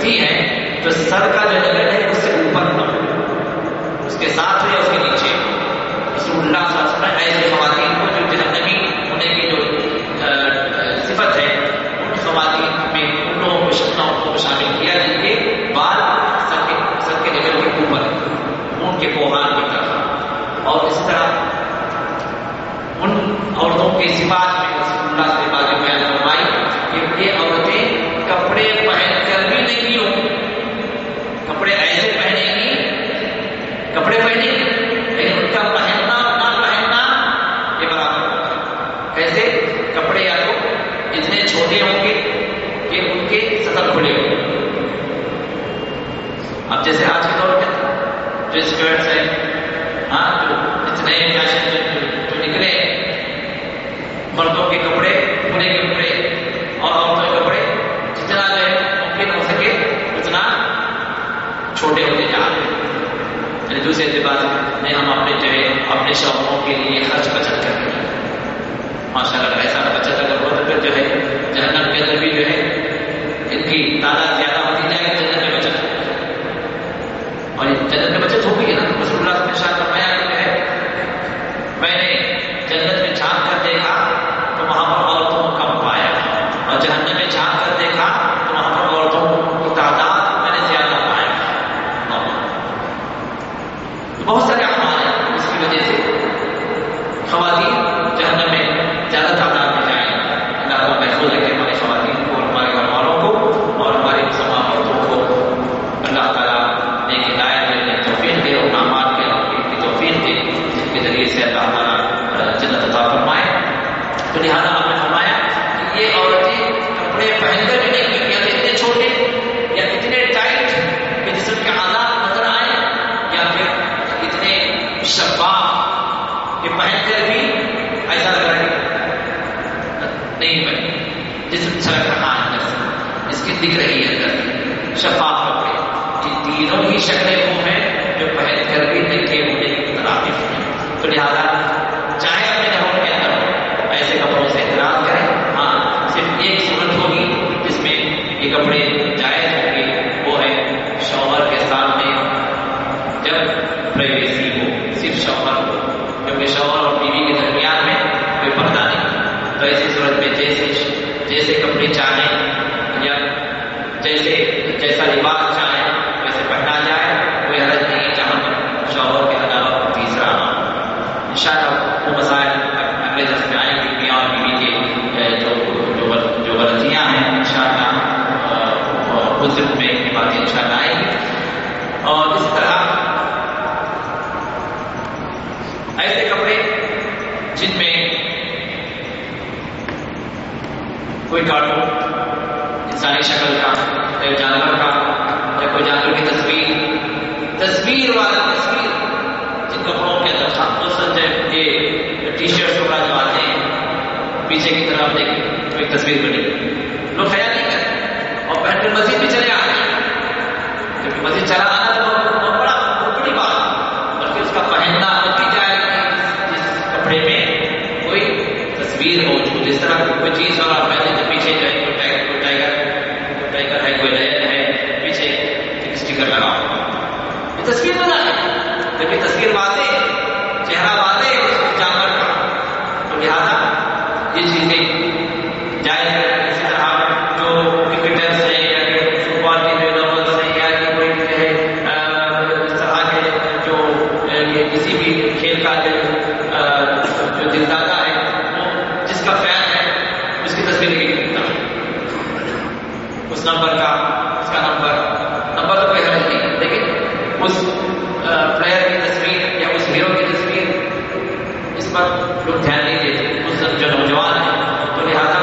سچی ہیں تو سر کا جو ہے ان تعداد زیادہ ہوتی جائے گی جنت میں بچت اور جنت میں بچت ہوگی نا رسول اللہ نے شاید فرمایا کہ جو ہے میں نے جنت میں جھانک کر دیکھا تو وہاں پر عورتوں کو کم پایا اور جہنم میں جھانک کر دیکھا تو وہاں پر عورتوں کی تعداد میں نے زیادہ پایا بہت سارے اخبار ہیں اس کی وجہ سے خواتین جہنم میں زیادہ تعداد میں جائیں اللہ کو محفوظ رکھے ہماری خواتین کو اور ہمارے گھر والوں کو اور ہماری مسلمان عورتوں کو اللہ تعالیٰ ایک ہدایت دے توفیق دے اور نامات کے کی توفیق دے جن کے ذریعے سے اللہ تعالیٰ جنت عطا فرمائے تو لہٰذا آپ نے فرمایا کہ یہ عورتیں کپڑے پہن کر بھی نہیں یا تو اتنے چھوٹے یا اتنے ٹائٹ کہ جسم کے آزاد نظر آئے یا پھر اتنے شفاف کہ پہن کر بھی ایسا لگ رہا ہے نہیں بنے جسم چھلک رہا ہے اس کی دکھ رہی ہے۔ اندر سے شفاف کپڑے یہ تینوں ہی شکلیں وہ ہیں جو پہن کر بھی دیکھے ہونے کی مترادف ہیں۔ تو لہٰذا چاہے اپنے گھروں کے اندر ہو، ایسے کپڑوں سے اعتراض کریں۔ ہاں صرف ایک صورت ہوگی جس میں یہ کپڑے جائز ہوں گے۔ وہ ہے شوہر کے سامنے۔ جب پرائیویسی ہو صرف شوہر ہو۔ کیونکہ شوہر اور بیوی کے درمیان میں کوئی پردہ نہیں۔ تو ایسی صورت جیسے جیسے کپڑے چاہیں یا جیسے جیسا لباس چاہیں، ویسے پہنا جائے، کوئی حرج نہیں جہاں پر شوہر کے علاوہ تیسرا ان شاء اللہ وہ مسائل اگلے دس میں آئیں گے میاں اور بیوی کے جو جو جو غلطیاں ہیں ان شاء اللہ خود میں یہ باتیں ان شاء اللہ آئیں گی اور اس طرح ایسے کپڑے جن میں کوئی کارٹون انسانی شکل کا، یا جانور کا، یا کوئی جانور کی تصویر۔ تصویر والا تصویر جن کپڑوں کے اندر خصوصاً جب یہ ٹی شرٹ وغیرہ جو آتے ہیں، پیچھے کی طرف دیکھ کوئی تصویر بنی۔ لوگ خیال نہیں کرتے اور پہن کر مسجد بھی چلے آتے ہیں۔ کیونکہ مسجد چلا آنا تو بہت بڑا بہت بڑی بات۔ بلکہ اس کا پہننا ہوتی جائے کہ جس کپڑے میں کوئی تصویر موجود اس طرح کوئی چیز اور پہلے تو پیچھے جو ہے کوئی ٹائگر کوئی ٹائگر کوئی ٹائگر ہے کوئی لائن ہے پیچھے ایک اسٹیکر لگا ہوا یہ تصویر بنا ہے جب باتیں تصویر واضح ہے چہرہ واضح ہے اس جانور کا تو لہٰذا یہ چیزیں جائز ہے اسی طرح جو کرکٹرس ہیں یا کہ فٹ بال کے جو لوگز ہیں یا کہ کوئی جو ہے آ، اس طرح کے جو آ، یہ کسی بھی کھیل کا جو آ، جو دل دادا ہے وہ جس کا فین ہے اس کی تصویر نہیں کرتا اس نمبر کا اس کا نمبر نمبر تو کوئی حرج نہیں لیکن اس پلیئر کی تصویر یا اس ہیرو کی تصویر اس پر لوگ دھیان نہیں دیتے اس جو نوجوان ہیں تو لہٰذا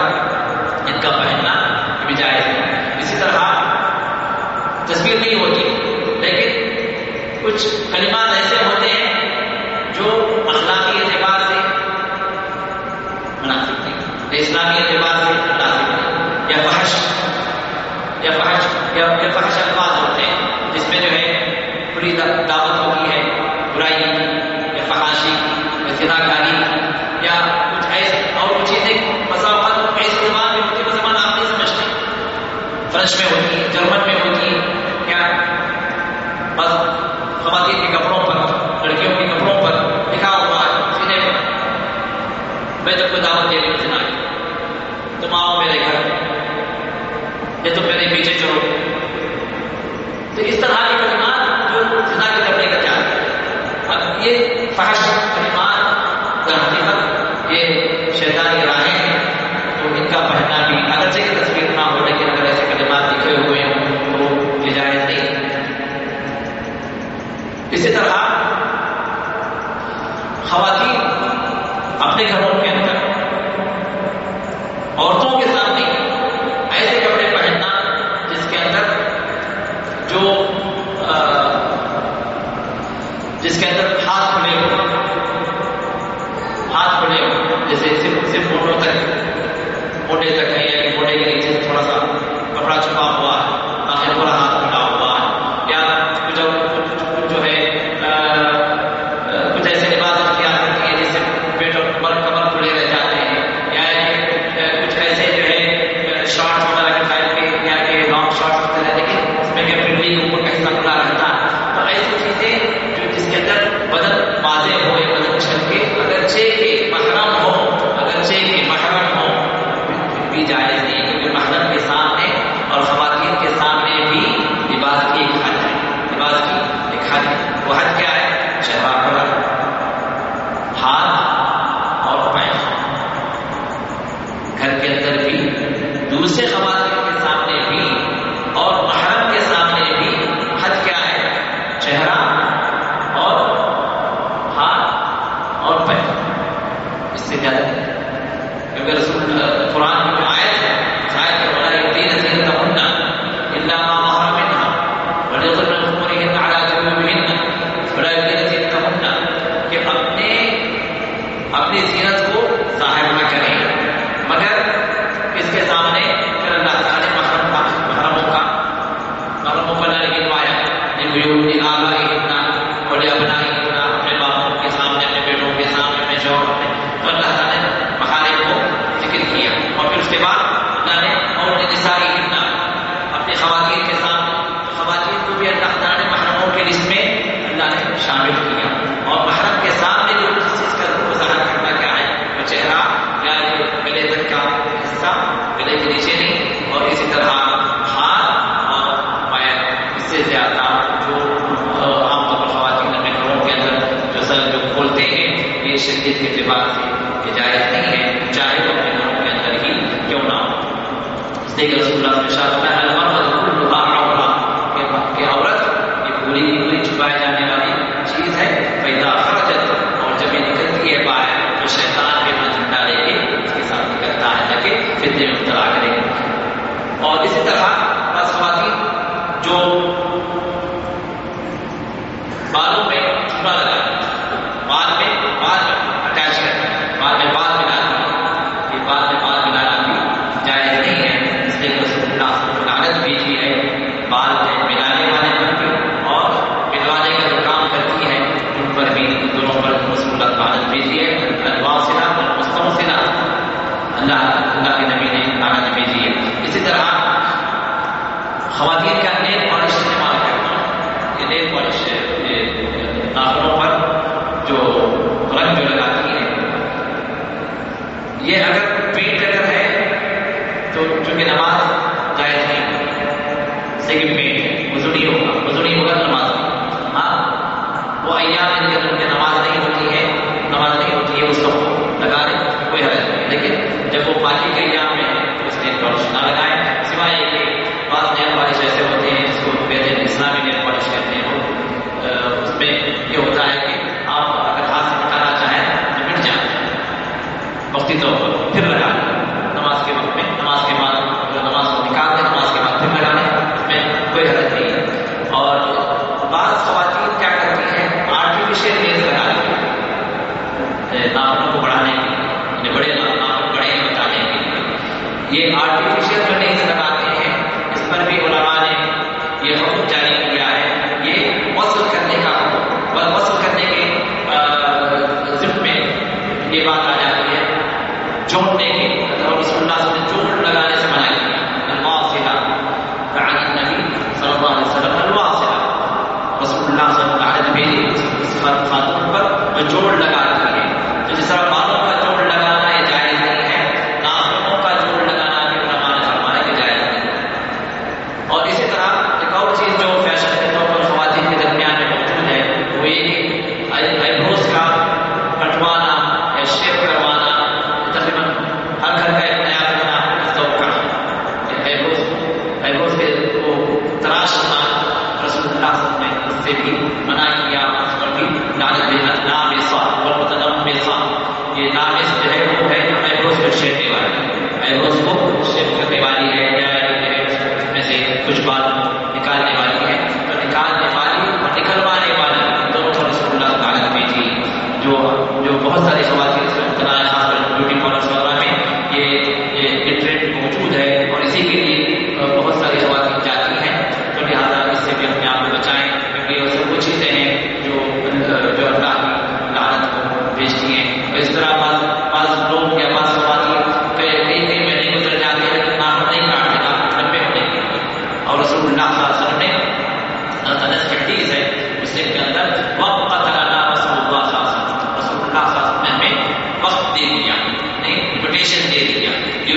ان کا پہننا بھی جائز ہے اسی طرح تصویر نہیں ہوتی لیکن کچھ کلمات ایسے ہوتے ہیں جو اخلاقی اعتبار سے مناسب نہیں یا اسلامی اعتبار سے مناسب نہیں یا فحش یا فحش یا یا فحش الفاظ ہوتے ہیں جس میں جو ہے بری دا- دعوت ہوتی ہے برائی یا فحاشی یا زنا کاری یا کچھ ایسے اور کچھ چیزیں مساوات ایسے زبان میں ہوتی ہے وہ زبان آپ نہیں سمجھتے فرنچ میں ہوتی ہے جرمن میں ہوتی ہے کیا بس خواتین کے کپڑوں پر لڑکیوں کے کپڑوں پر لکھا ہوا ہے سینے پر میں جب کو دعوت دے رہی زنا کی تم آؤ میرے گھر یا تم میرے پیچھے چلو تو اس طرح کے کلمات جو زنا کے کرنے کا چاہتے ہیں۔ اب یہ فحش کلمات در حقیقت یہ شیطانی راہیں ہیں، تو ان کا پہننا بھی اگرچہ کہ تصویر نہ ہو، لیکن اگر ایسے کلمات لکھے ہوئے ہوں تو یہ جائز نہیں۔ اسی طرح خواتین اپنے گھروں کے اندر عورتوں کے سامنے ایسے کپڑے پہننا جس کے اندر جو آ، جس کے اندر ہاتھ کھلے ہو ہاتھ کھلے ہو جیسے صرف صرف موٹوں تک موٹے تک ہے گئے تھوڑا سا کپڑا چھپا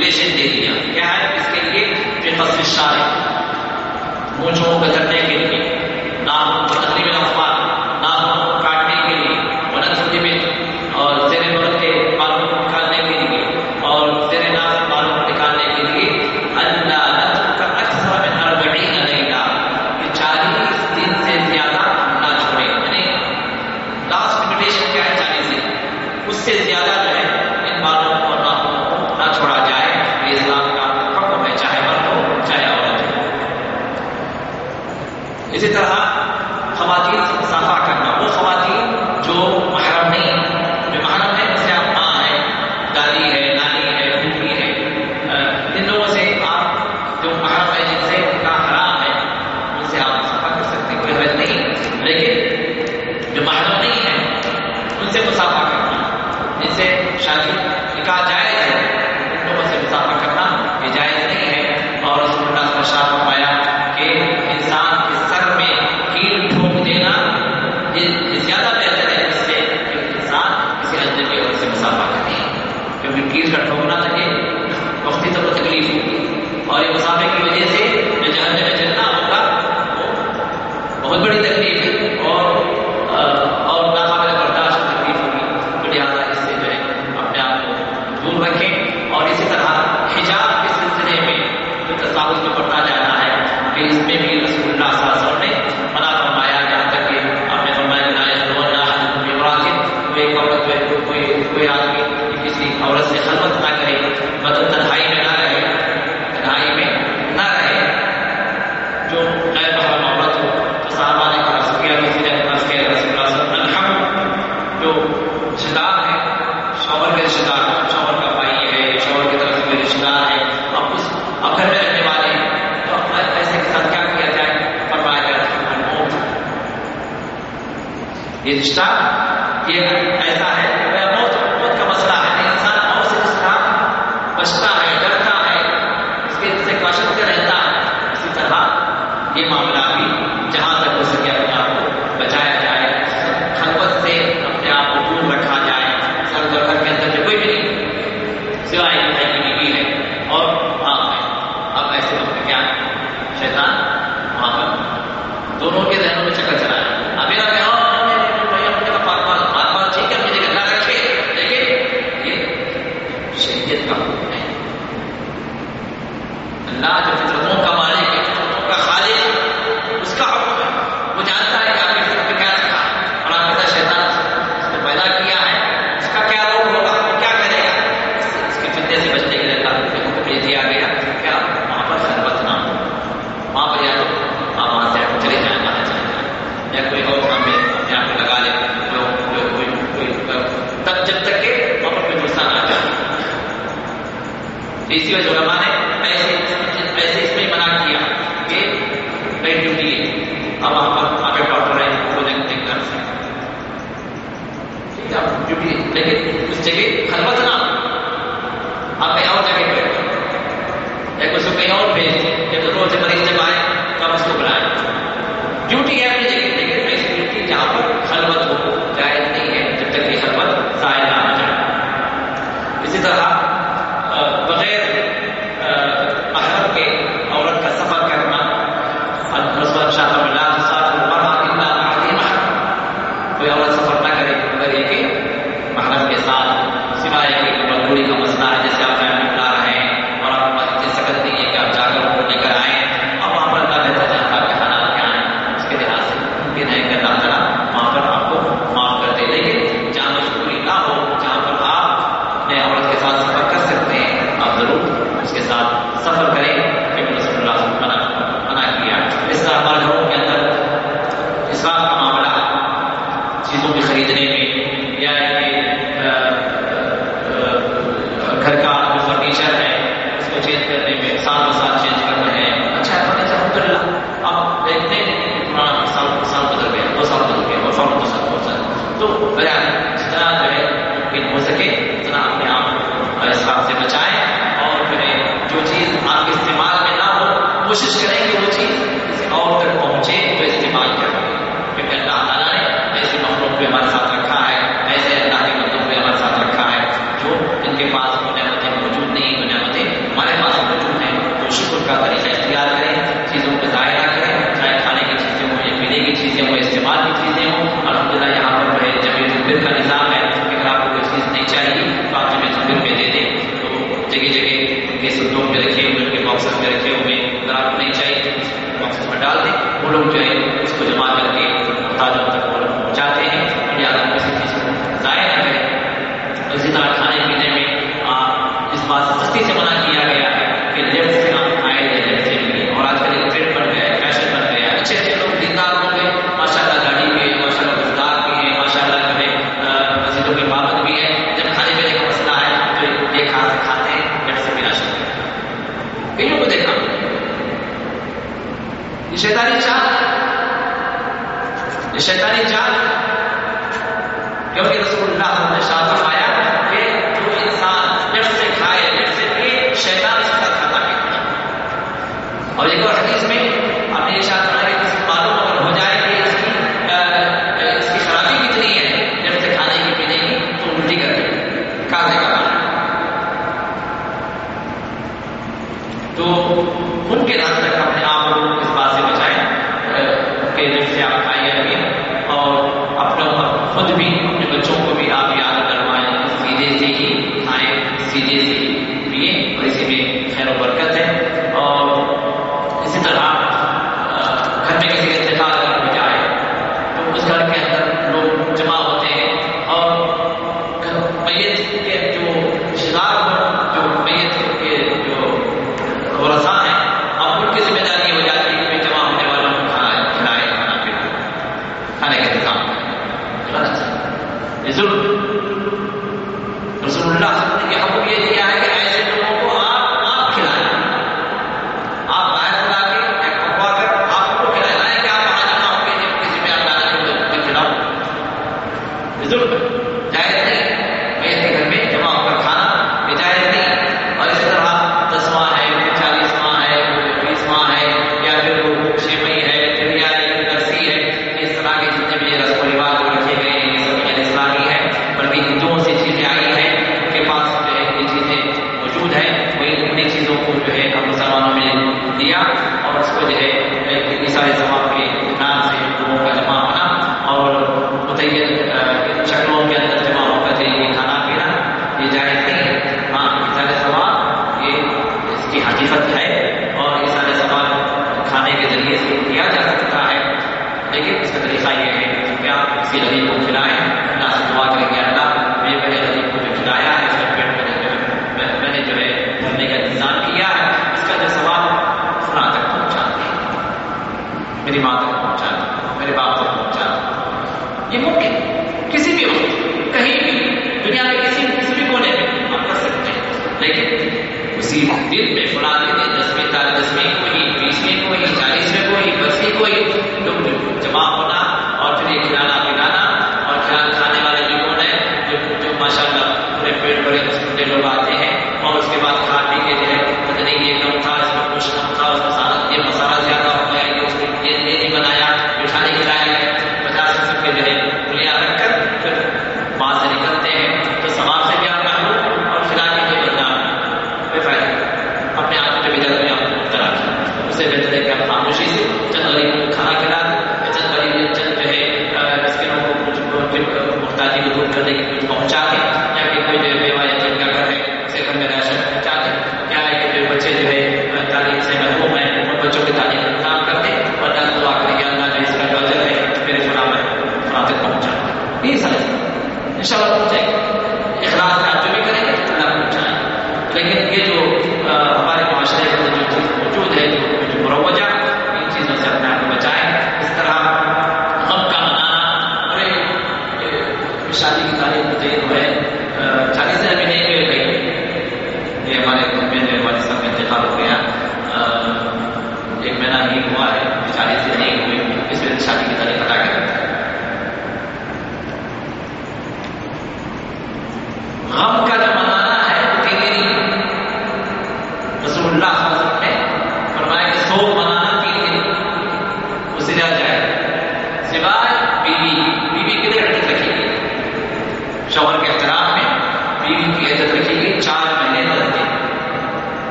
ڈیوریشن دے دیا کیا ہے اس کے لیے بے فصل شارے مونچھوں کو کترنے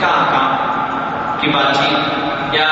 کا کام کی بات چیت یا